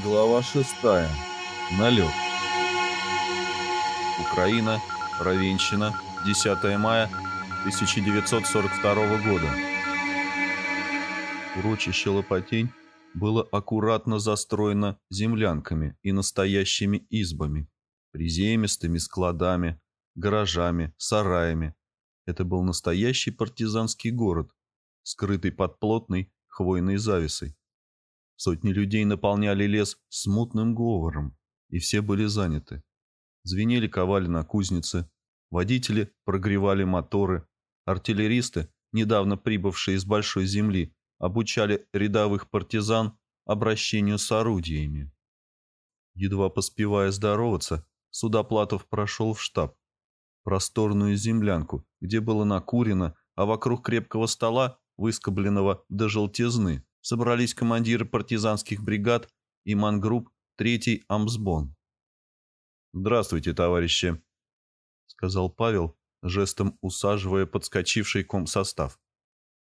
Глава 6. Налет. Украина, Ровенщина, 10 мая 1942 года. Урочище Лопатень было аккуратно застроено землянками и настоящими избами, приземистыми складами, гаражами, сараями. Это был настоящий партизанский город, скрытый под плотной хвойной завесой. Сотни людей наполняли лес смутным говором, и все были заняты. Звенели ковали на кузнице, водители прогревали моторы, артиллеристы, недавно прибывшие из большой земли, обучали рядовых партизан обращению с орудиями. Едва поспевая здороваться, Судоплатов прошел в штаб, просторную землянку, где было накурено, а вокруг крепкого стола, выскобленного до желтизны, собрались командиры партизанских бригад и мангрупп 3-й Амсбон. «Здравствуйте, товарищи», — сказал Павел, жестом усаживая подскочивший комсостав.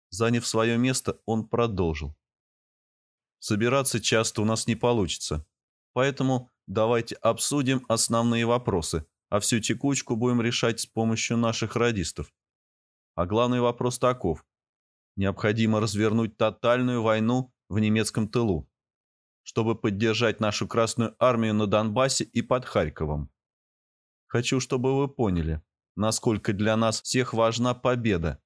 Заняв свое место, он продолжил. «Собираться часто у нас не получится, поэтому давайте обсудим основные вопросы, а всю текучку будем решать с помощью наших радистов. А главный вопрос таков. Необходимо развернуть тотальную войну в немецком тылу, чтобы поддержать нашу Красную Армию на Донбассе и под Харьковом. Хочу, чтобы вы поняли, насколько для нас всех важна победа.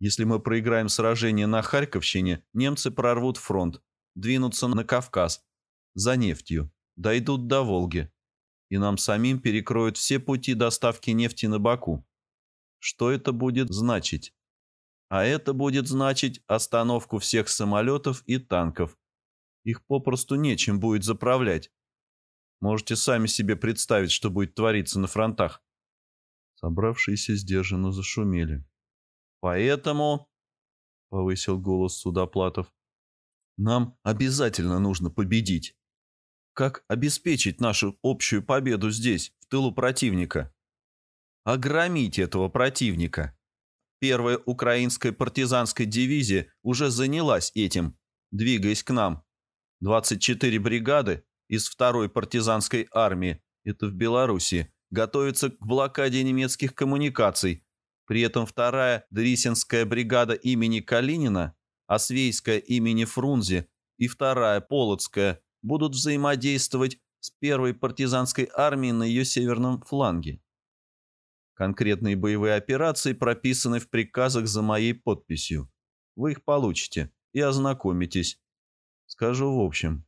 Если мы проиграем сражение на Харьковщине, немцы прорвут фронт, двинутся на Кавказ, за нефтью, дойдут до Волги, и нам самим перекроют все пути доставки нефти на Баку. Что это будет значить? А это будет значить остановку всех самолетов и танков. Их попросту нечем будет заправлять. Можете сами себе представить, что будет твориться на фронтах. Собравшиеся сдержанно зашумели. «Поэтому...» — повысил голос Судоплатов. «Нам обязательно нужно победить. Как обеспечить нашу общую победу здесь, в тылу противника? Огромить этого противника. Первая украинская партизанская дивизия уже занялась этим, двигаясь к нам. 24 бригады из второй партизанской армии, это в Беларуси, готовятся к блокаде немецких коммуникаций. При этом вторая Дрисинская бригада имени Калинина, Освейская имени Фрунзе и вторая Полоцкая будут взаимодействовать с первой партизанской армией на ее северном фланге. Конкретные боевые операции прописаны в приказах за моей подписью. Вы их получите и ознакомитесь. Скажу в общем.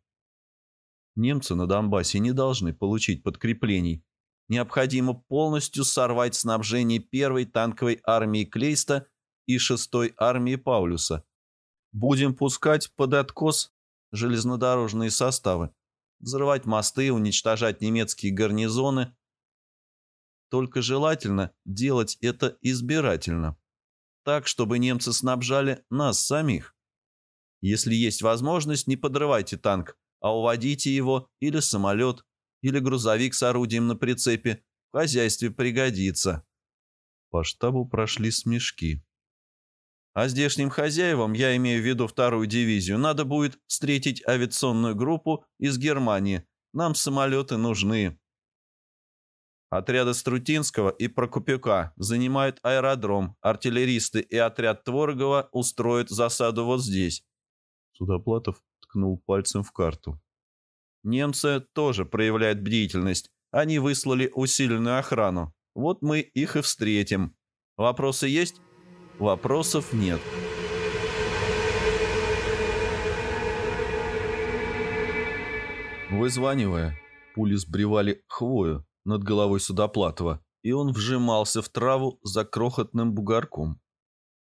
Немцы на Донбассе не должны получить подкреплений. Необходимо полностью сорвать снабжение первой танковой армии Клейста и шестой армии Паулюса. Будем пускать под откос железнодорожные составы, взрывать мосты, уничтожать немецкие гарнизоны – только желательно делать это избирательно. Так, чтобы немцы снабжали нас самих. Если есть возможность, не подрывайте танк, а уводите его или самолет, или грузовик с орудием на прицепе. В хозяйстве пригодится. По штабу прошли смешки. А здешним хозяевам, я имею в виду вторую дивизию, надо будет встретить авиационную группу из Германии. Нам самолеты нужны. Отряды Струтинского и Прокопюка занимают аэродром. Артиллеристы и отряд Творогова устроят засаду вот здесь. Судоплатов ткнул пальцем в карту. Немцы тоже проявляют бдительность. Они выслали усиленную охрану. Вот мы их и встретим. Вопросы есть? Вопросов нет. Вызванивая, пули сбривали хвою, над головой Судоплатова, и он вжимался в траву за крохотным бугорком,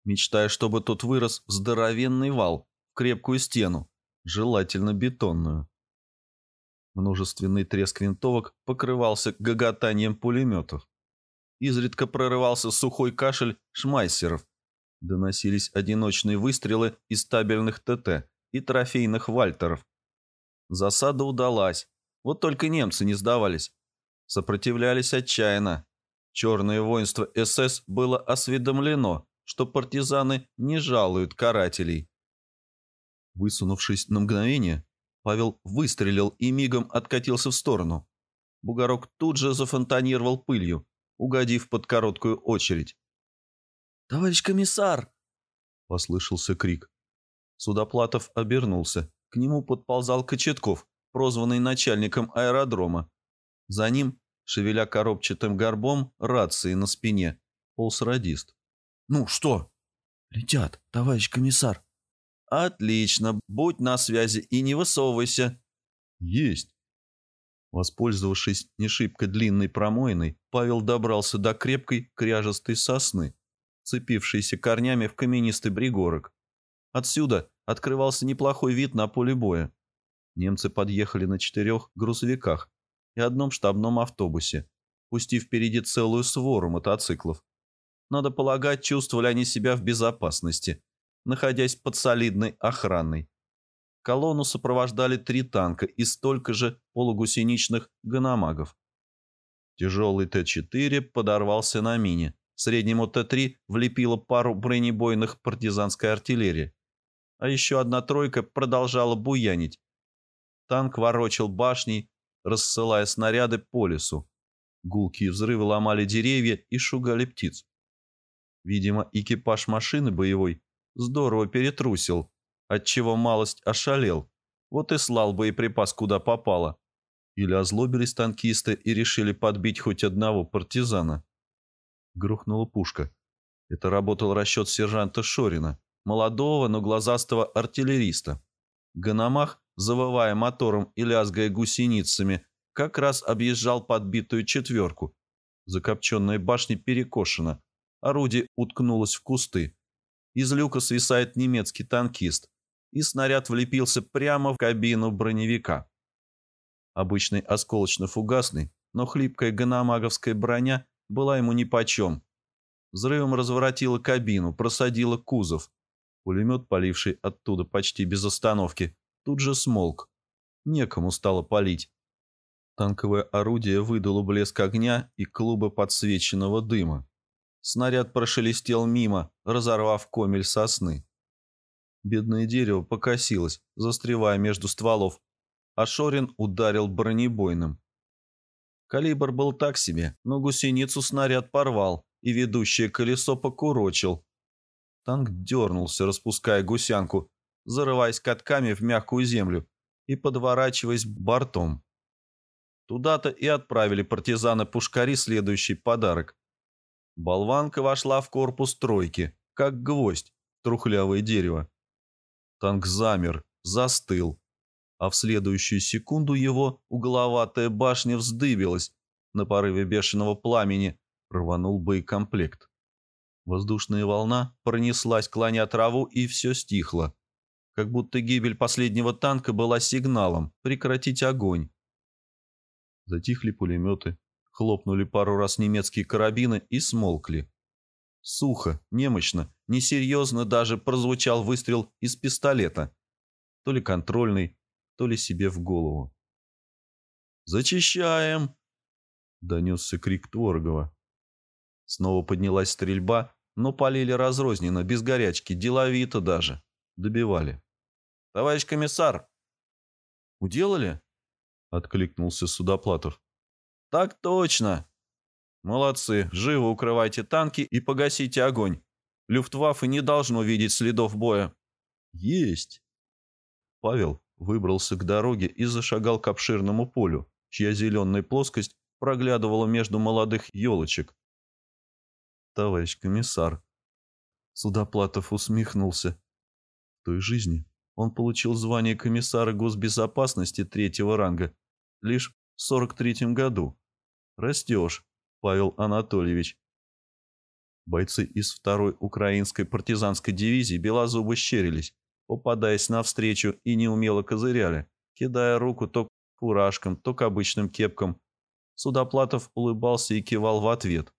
мечтая, чтобы тот вырос в здоровенный вал, в крепкую стену, желательно бетонную. Множественный треск винтовок покрывался гоготанием пулеметов. Изредка прорывался сухой кашель шмайсеров. Доносились одиночные выстрелы из табельных ТТ и трофейных вальтеров. Засада удалась. Вот только немцы не сдавались сопротивлялись отчаянно. Черное воинство СС было осведомлено, что партизаны не жалуют карателей. Высунувшись на мгновение, Павел выстрелил и мигом откатился в сторону. Бугорок тут же зафонтанировал пылью, угодив под короткую очередь. «Товарищ комиссар!» — послышался крик. Судоплатов обернулся. К нему подползал Кочетков, прозванный начальником аэродрома. За ним, шевеля коробчатым горбом, рации на спине, полз радист. «Ну что?» «Летят, товарищ комиссар». «Отлично, будь на связи и не высовывайся». «Есть». Воспользовавшись не длинной промоиной, Павел добрался до крепкой кряжестой сосны, цепившейся корнями в каменистый пригорок. Отсюда открывался неплохой вид на поле боя. Немцы подъехали на четырех грузовиках и одном штабном автобусе, пустив впереди целую свору мотоциклов. Надо полагать, чувствовали они себя в безопасности, находясь под солидной охраной. Колонну сопровождали три танка и столько же полугусеничных гономагов. Тяжелый Т-4 подорвался на мине. Среднему Т-3 влепило пару бронебойных партизанской артиллерии. А еще одна тройка продолжала буянить. Танк ворочал башней, рассылая снаряды по лесу. Гулкие взрывы ломали деревья и шугали птиц. Видимо, экипаж машины боевой здорово перетрусил, отчего малость ошалел. Вот и слал боеприпас куда попало. Или озлобились танкисты и решили подбить хоть одного партизана. Грохнула пушка. Это работал расчет сержанта Шорина, молодого, но глазастого артиллериста. Ганамах, завывая мотором и лязгая гусеницами, как раз объезжал подбитую четверку. Закопченная башня перекошена, орудие уткнулось в кусты. Из люка свисает немецкий танкист и снаряд влепился прямо в кабину броневика. Обычный осколочно-фугасный, но хлипкая ганамаговская броня была ему нипочем. Взрывом разворотила кабину, просадила кузов. Пулемет, поливший оттуда почти без остановки, тут же смолк. Некому стало палить. Танковое орудие выдало блеск огня и клубы подсвеченного дыма. Снаряд прошелестел мимо, разорвав комель сосны. Бедное дерево покосилось, застревая между стволов, а Шорин ударил бронебойным. Калибр был так себе, но гусеницу снаряд порвал, и ведущее колесо покурочил. Танк дернулся, распуская гусянку, зарываясь катками в мягкую землю и подворачиваясь бортом. Туда-то и отправили партизаны-пушкари следующий подарок. Болванка вошла в корпус тройки, как гвоздь трухлявое дерево. Танк замер, застыл, а в следующую секунду его угловатая башня вздыбилась, на порыве бешеного пламени рванул боекомплект. Воздушная волна пронеслась, клоня траву, и все стихло. Как будто гибель последнего танка была сигналом прекратить огонь. Затихли пулеметы, хлопнули пару раз немецкие карабины и смолкли. Сухо, немощно, несерьезно даже прозвучал выстрел из пистолета. То ли контрольный, то ли себе в голову. «Зачищаем!» — донесся крик Творогова. Снова поднялась стрельба, но полили разрозненно, без горячки, деловито даже. Добивали. «Товарищ комиссар!» «Уделали?» — откликнулся Судоплатов. «Так точно!» «Молодцы, живо укрывайте танки и погасите огонь. Люфтваффе не должно видеть следов боя». «Есть!» Павел выбрался к дороге и зашагал к обширному полю, чья зеленая плоскость проглядывала между молодых елочек. «Товарищ комиссар!» Судоплатов усмехнулся. Той жизни он получил звание комиссара госбезопасности третьего ранга лишь в сорок третьем году. Растешь. Павел Анатольевич. Бойцы из второй украинской партизанской дивизии белозубо щерились, попадаясь навстречу и неумело козыряли, кидая руку то к фуражкам, то к обычным кепкам. Судоплатов улыбался и кивал в ответ.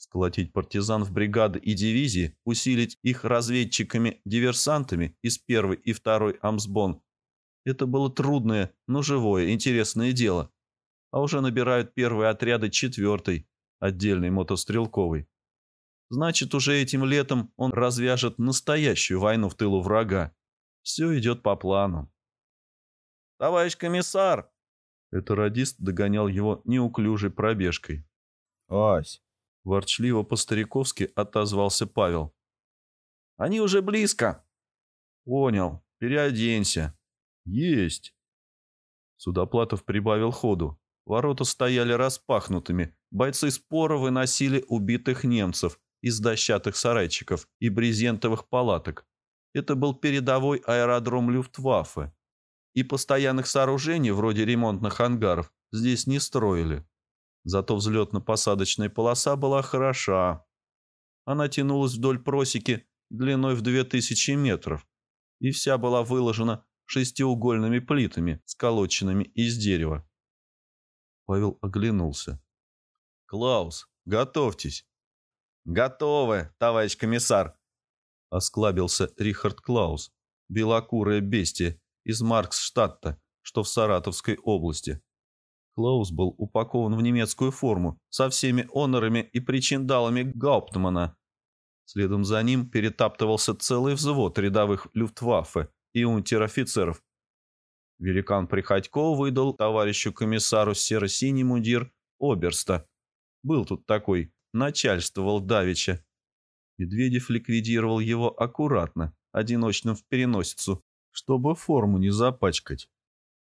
Сколотить партизан в бригады и дивизии, усилить их разведчиками-диверсантами из первой и второй Амсбон – это было трудное, но живое, интересное дело а уже набирают первые отряды четвертой, отдельной мотострелковой. Значит, уже этим летом он развяжет настоящую войну в тылу врага. Все идет по плану. Товарищ комиссар!» Это радист догонял его неуклюжей пробежкой. «Ась!» — ворчливо по-стариковски отозвался Павел. «Они уже близко!» «Понял. Переоденься». «Есть!» Судоплатов прибавил ходу. Ворота стояли распахнутыми. Бойцы спора выносили убитых немцев из дощатых сарайчиков и брезентовых палаток. Это был передовой аэродром Люфтваффе. И постоянных сооружений, вроде ремонтных ангаров, здесь не строили. Зато взлетно-посадочная полоса была хороша. Она тянулась вдоль просеки длиной в 2000 метров и вся была выложена шестиугольными плитами, сколоченными из дерева. Павел оглянулся. «Клаус, готовьтесь!» «Готовы, товарищ комиссар!» Осклабился Рихард Клаус, белокурое бестие из Марксштадта, что в Саратовской области. Клаус был упакован в немецкую форму со всеми онорами и причиндалами Гауптмана. Следом за ним перетаптывался целый взвод рядовых люфтваффе и унтер-офицеров. Великан Приходько выдал товарищу комиссару серо-синий мундир оберста. Был тут такой, начальствовал Давича. Медведев ликвидировал его аккуратно, одиночным в переносицу, чтобы форму не запачкать.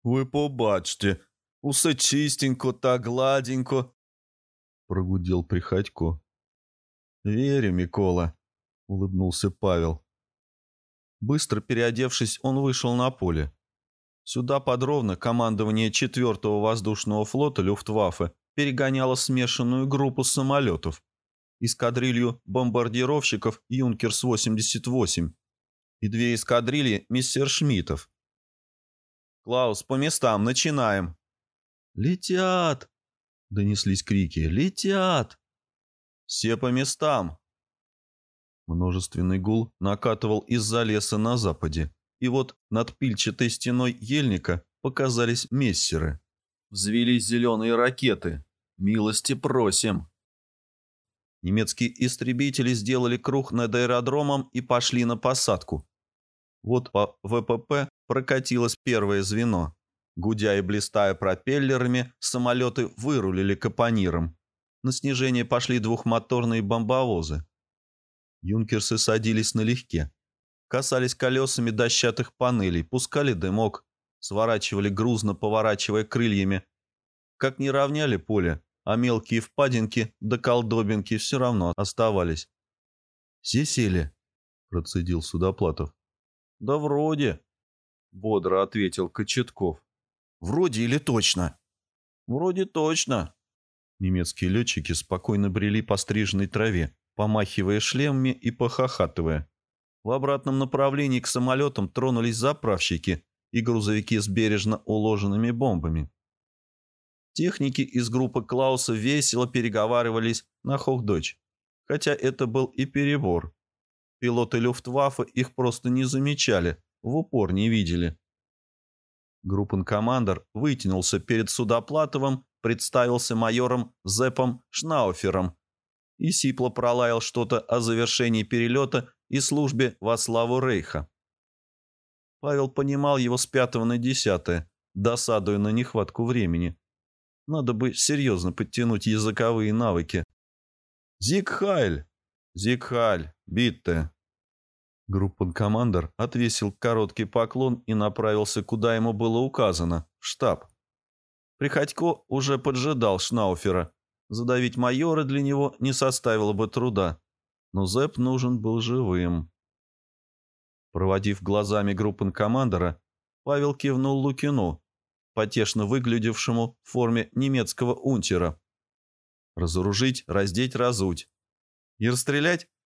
«Вы побачьте, усе чистенько та гладенько», — прогудел Приходько. «Верю, Микола», — улыбнулся Павел. Быстро переодевшись, он вышел на поле. Сюда подробно командование 4-го воздушного флота Люфтваффе перегоняло смешанную группу самолетов, эскадрилью бомбардировщиков «Юнкерс-88» и две эскадрильи мистер Шмидтов. «Клаус, по местам, начинаем!» «Летят!» — донеслись крики. «Летят!» «Все по местам!» Множественный гул накатывал из-за леса на западе, и вот над пильчатой стеной ельника показались мессеры. Взвелись зеленые ракеты, Милости просим!» Немецкие истребители сделали круг над аэродромом и пошли на посадку. Вот по ВПП прокатилось первое звено. Гудя и блистая пропеллерами, самолеты вырулили капониром. На снижение пошли двухмоторные бомбовозы. Юнкерсы садились налегке. Касались колесами дощатых панелей, пускали дымок, сворачивали грузно, поворачивая крыльями. Как не равняли поле, а мелкие впадинки да колдобинки все равно оставались. «Все сели?» – процедил Судоплатов. «Да вроде», – бодро ответил Кочетков. «Вроде или точно?» «Вроде точно». Немецкие летчики спокойно брели по стриженной траве, помахивая шлемами и похохатывая. В обратном направлении к самолетам тронулись заправщики и грузовики с бережно уложенными бомбами. Техники из группы Клауса весело переговаривались на Хохдойч, хотя это был и перебор. Пилоты Люфтваффе их просто не замечали, в упор не видели. Группенкомандер вытянулся перед Судоплатовым, представился майором Зепом Шнауфером и сипло пролаял что-то о завершении перелета и службе во славу Рейха. Павел понимал его с пятого на десятое, досадуя на нехватку времени. Надо бы серьезно подтянуть языковые навыки. «Зигхайль! Зигхайль! Битте!» Группенкомандер отвесил короткий поклон и направился, куда ему было указано, в штаб. Приходько уже поджидал Шнауфера. Задавить майора для него не составило бы труда, но Зэп нужен был живым. Проводив глазами группенкомандера, Павел кивнул Лукину, потешно выглядевшему в форме немецкого унтера. «Разоружить, раздеть, разуть». «И расстрелять?» —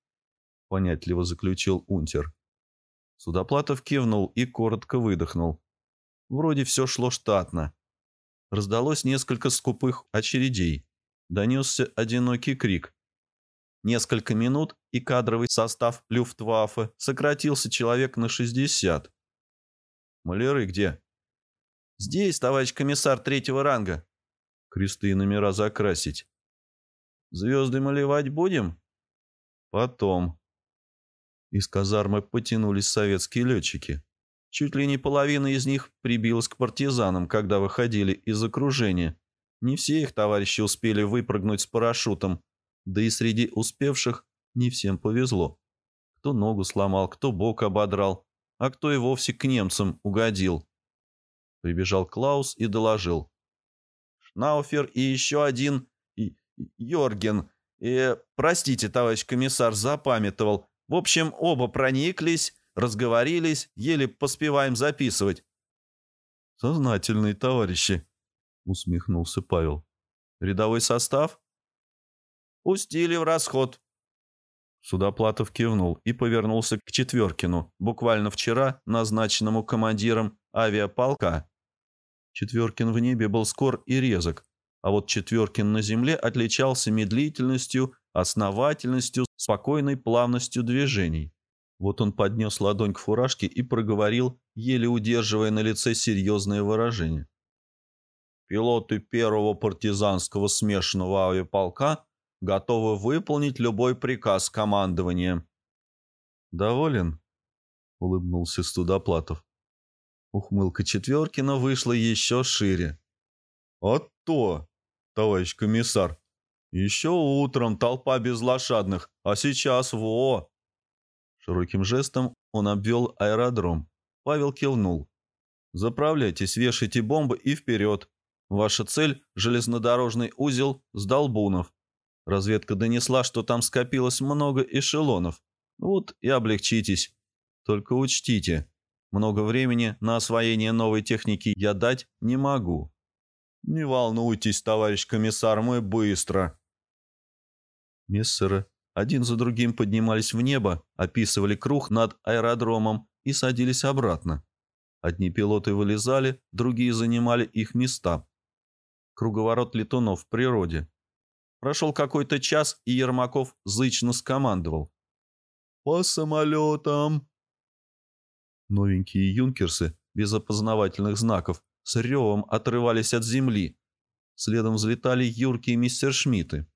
понятливо заключил унтер. Судоплатов кивнул и коротко выдохнул. Вроде все шло штатно. Раздалось несколько скупых очередей. Донесся одинокий крик. Несколько минут, и кадровый состав Люфтваффе сократился человек на 60. «Маляры где?» «Здесь, товарищ комиссар третьего ранга». «Кресты и номера закрасить». «Звезды малевать будем?» «Потом». Из казармы потянулись советские летчики. Чуть ли не половина из них прибилась к партизанам, когда выходили из окружения. Не все их товарищи успели выпрыгнуть с парашютом, да и среди успевших не всем повезло. Кто ногу сломал, кто бок ободрал, а кто и вовсе к немцам угодил. Прибежал Клаус и доложил. «Шнауфер и еще один Йорген. И, простите, товарищ комиссар, запамятовал. В общем, оба прониклись, разговорились, еле поспеваем записывать». «Сознательные товарищи», — усмехнулся Павел. «Рядовой состав?» «Пустили в расход», Судоплатов кивнул и повернулся к Четверкину, буквально вчера назначенному командиром авиаполка. Четверкин в небе был скор и резок, а вот Четверкин на земле отличался медлительностью, основательностью, спокойной плавностью движений. Вот он поднес ладонь к фуражке и проговорил, еле удерживая на лице серьезное выражение. «Пилоты первого партизанского смешанного авиаполка готовы выполнить любой приказ командования». «Доволен?» — улыбнулся Студоплатов. Ухмылка Четверкина вышла еще шире. «А то, товарищ комиссар, еще утром толпа безлошадных, а сейчас во!» Широким жестом он обвел аэродром. Павел кивнул. «Заправляйтесь, вешайте бомбы и вперед. Ваша цель – железнодорожный узел с Долбунов. Разведка донесла, что там скопилось много эшелонов. Вот и облегчитесь. Только учтите, много времени на освоение новой техники я дать не могу. Не волнуйтесь, товарищ комиссар, мы быстро. Мессеры один за другим поднимались в небо, описывали круг над аэродромом и садились обратно. Одни пилоты вылезали, другие занимали их места. Круговорот летунов в природе. Прошел какой-то час, и Ермаков зычно скомандовал. «По самолетам!» Новенькие юнкерсы, без опознавательных знаков, с ревом отрывались от земли. Следом взлетали юркие мистершмитты.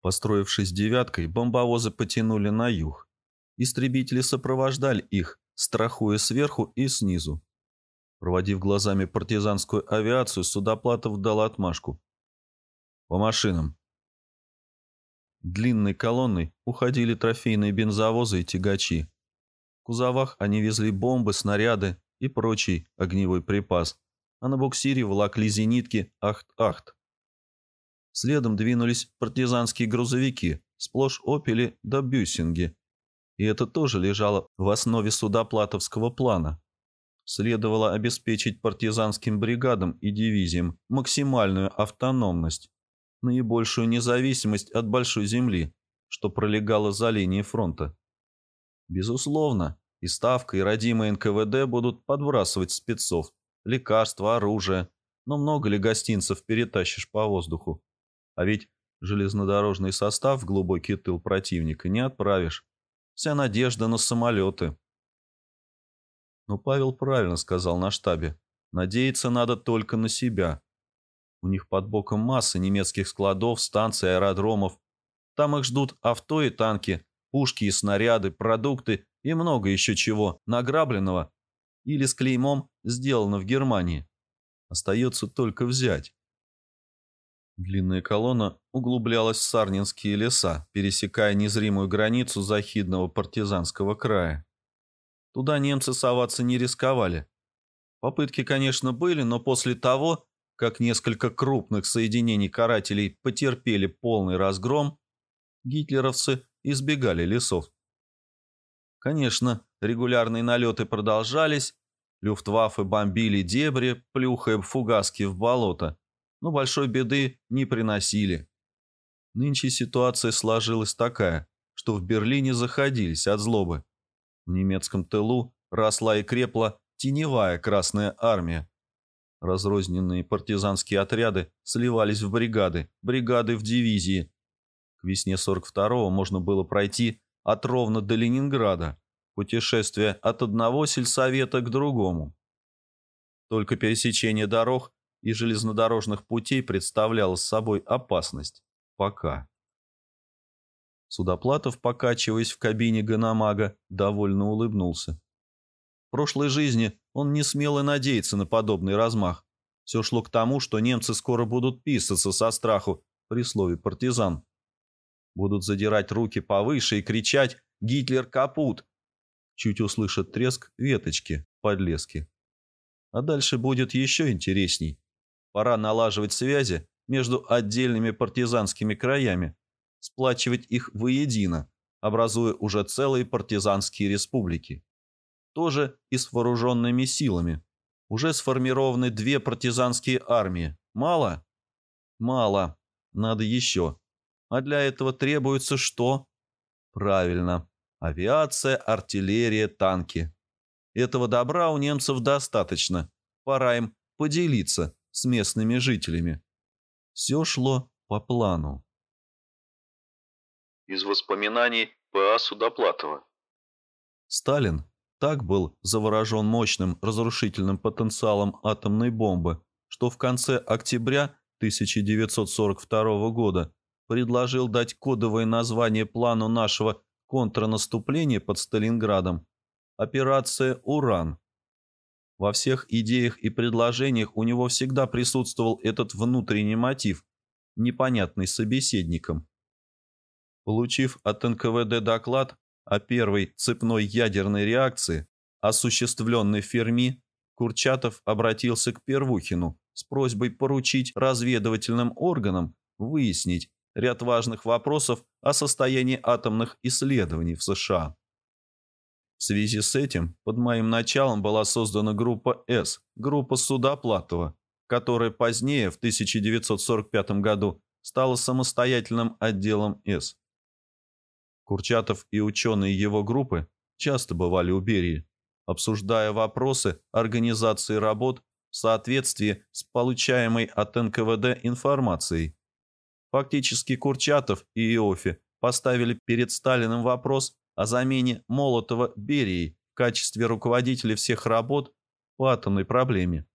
Построившись девяткой, бомбовозы потянули на юг. Истребители сопровождали их, страхуя сверху и снизу. Проводив глазами партизанскую авиацию, Судоплатов дал отмашку. По машинам. Длинной колонной уходили трофейные бензовозы и тягачи. В кузовах они везли бомбы, снаряды и прочий огневой припас, а на буксире волокли зенитки «Ахт-Ахт». Следом двинулись партизанские грузовики, сплошь «Опели» да «Бюссинги». И это тоже лежало в основе судоплатовского плана. Следовало обеспечить партизанским бригадам и дивизиям максимальную автономность наибольшую независимость от большой земли, что пролегала за линией фронта. Безусловно, и Ставка, и родимые НКВД будут подбрасывать спецов, лекарства, оружие, но много ли гостинцев перетащишь по воздуху? А ведь железнодорожный состав в глубокий тыл противника не отправишь. Вся надежда на самолеты. Но Павел правильно сказал на штабе. Надеяться надо только на себя. У них под боком масса немецких складов, станций, аэродромов. Там их ждут авто и танки, пушки и снаряды, продукты и много еще чего, награбленного или с клеймом «сделано в Германии». Остается только взять. Длинная колонна углублялась в Сарнинские леса, пересекая незримую границу захидного партизанского края. Туда немцы соваться не рисковали. Попытки, конечно, были, но после того, как несколько крупных соединений карателей потерпели полный разгром, гитлеровцы избегали лесов. Конечно, регулярные налеты продолжались, люфтваффе бомбили дебри, плюхая фугаски в болото, но большой беды не приносили. Нынче ситуация сложилась такая, что в Берлине заходились от злобы. В немецком тылу росла и крепла теневая Красная Армия, Разрозненные партизанские отряды сливались в бригады, бригады в дивизии. К весне 42-го можно было пройти от Ровно до Ленинграда, путешествие от одного сельсовета к другому. Только пересечение дорог и железнодорожных путей представляло собой опасность. Пока. Судоплатов, покачиваясь в кабине Ганамага, довольно улыбнулся. В прошлой жизни он не смел и надеяться на подобный размах. Все шло к тому, что немцы скоро будут писаться со страху при слове «партизан». Будут задирать руки повыше и кричать «Гитлер капут!» Чуть услышат треск веточки в подлеске. А дальше будет еще интересней. Пора налаживать связи между отдельными партизанскими краями, сплачивать их воедино, образуя уже целые партизанские республики. Тоже и с вооруженными силами. Уже сформированы две партизанские армии. Мало? Мало. Надо еще. А для этого требуется что? Правильно. Авиация, артиллерия, танки. Этого добра у немцев достаточно. Пора им поделиться с местными жителями. Все шло по плану. Из воспоминаний П.А. Судоплатова. Сталин так был заворожен мощным разрушительным потенциалом атомной бомбы, что в конце октября 1942 года предложил дать кодовое название плану нашего контрнаступления под Сталинградом «Операция «Уран». Во всех идеях и предложениях у него всегда присутствовал этот внутренний мотив, непонятный собеседникам. Получив от НКВД доклад о первой цепной ядерной реакции, осуществленной в Ферми, Курчатов обратился к Первухину с просьбой поручить разведывательным органам выяснить ряд важных вопросов о состоянии атомных исследований в США. В связи с этим под моим началом была создана группа «С», группа Судоплатова, которая позднее, в 1945 году, стала самостоятельным отделом «С». Курчатов и ученые его группы часто бывали у Берии, обсуждая вопросы организации работ в соответствии с получаемой от НКВД информацией. Фактически Курчатов и Иофи поставили перед Сталиным вопрос о замене Молотова Берией в качестве руководителя всех работ по атомной проблеме.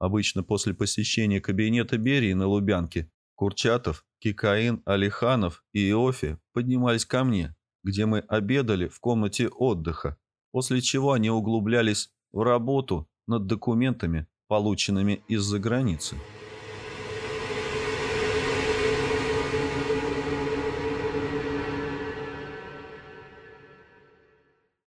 Обычно после посещения кабинета Берии на Лубянке Курчатов Кикаин, Алиханов и Иофи поднимались ко мне, где мы обедали в комнате отдыха, после чего они углублялись в работу над документами, полученными из-за границы.